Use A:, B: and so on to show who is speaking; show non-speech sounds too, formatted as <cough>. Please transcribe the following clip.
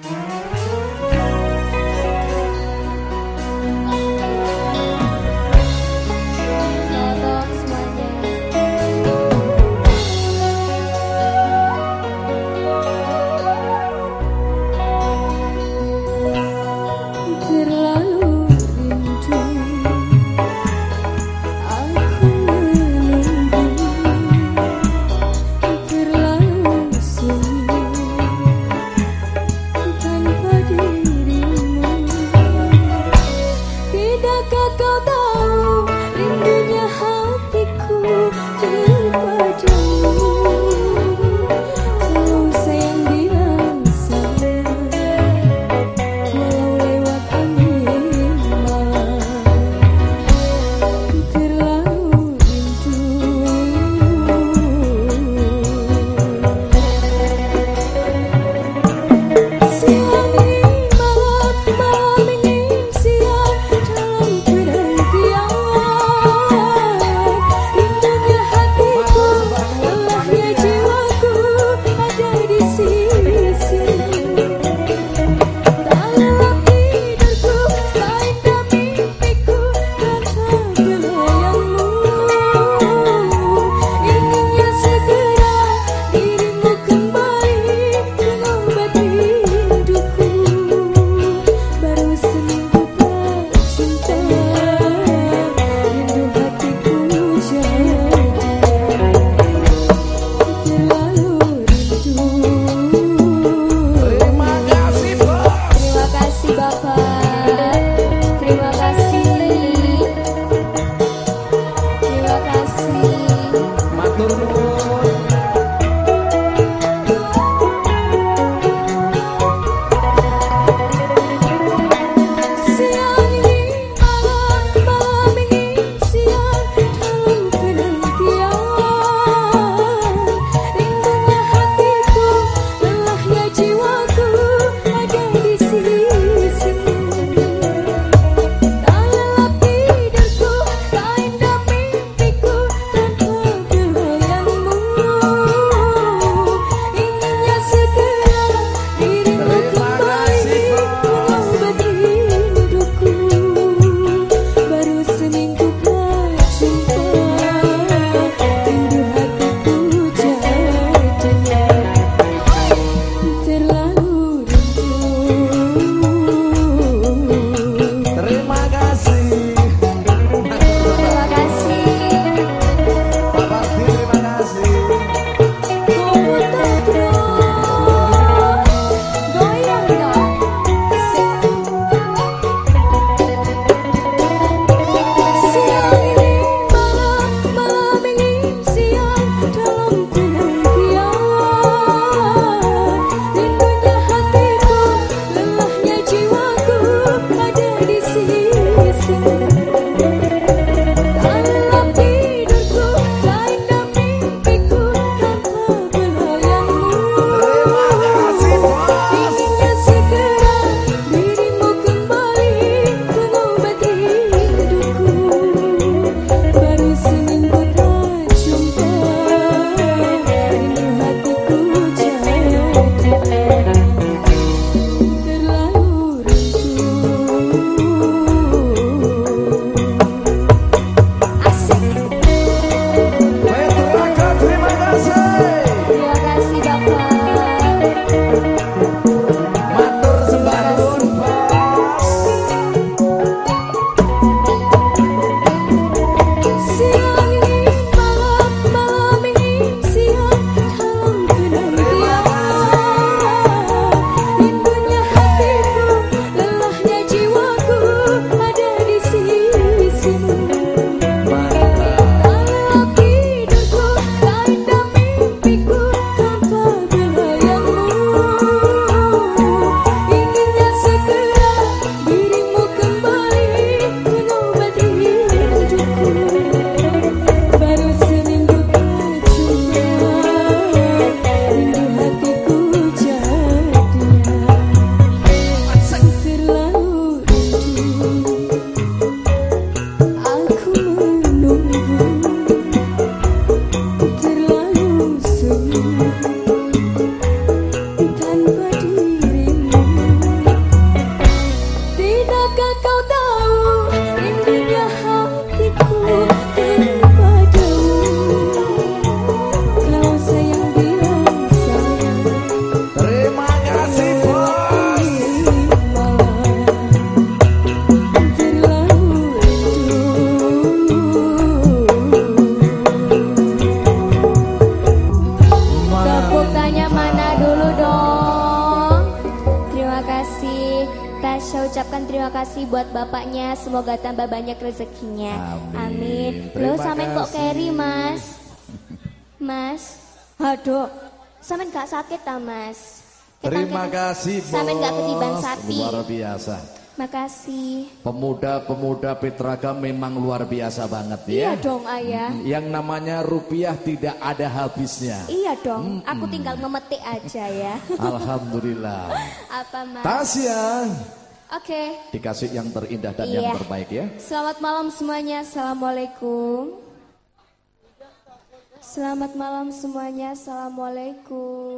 A: Mm-hmm.
B: Ucapkan terima kasih buat bapaknya. Semoga tambah banyak rezekinya.
C: Amin.
B: Lo
C: Terima
B: samen kok carry mas? Mas, aduh, samen gak sakit ta mas?
C: Terima kasih bos.
B: Samen gak ketiban sapi.
C: Luar biasa.
B: Makasih.
C: Pemuda-pemuda Petraga memang luar biasa banget ya.
B: Iya dong ayah.
C: Yang namanya rupiah tidak ada habisnya.
B: Iya dong, aku tinggal ngemetik aja ya.
C: Alhamdulillah. <laughs>
B: Apa mas?
C: Tasya
B: Oke.
C: dikasih yang terindah dan
B: Iya.
C: yang terbaik ya.
B: Selamat malam semuanya. Assalamualaikum. Selamat malam semuanya. Assalamualaikum.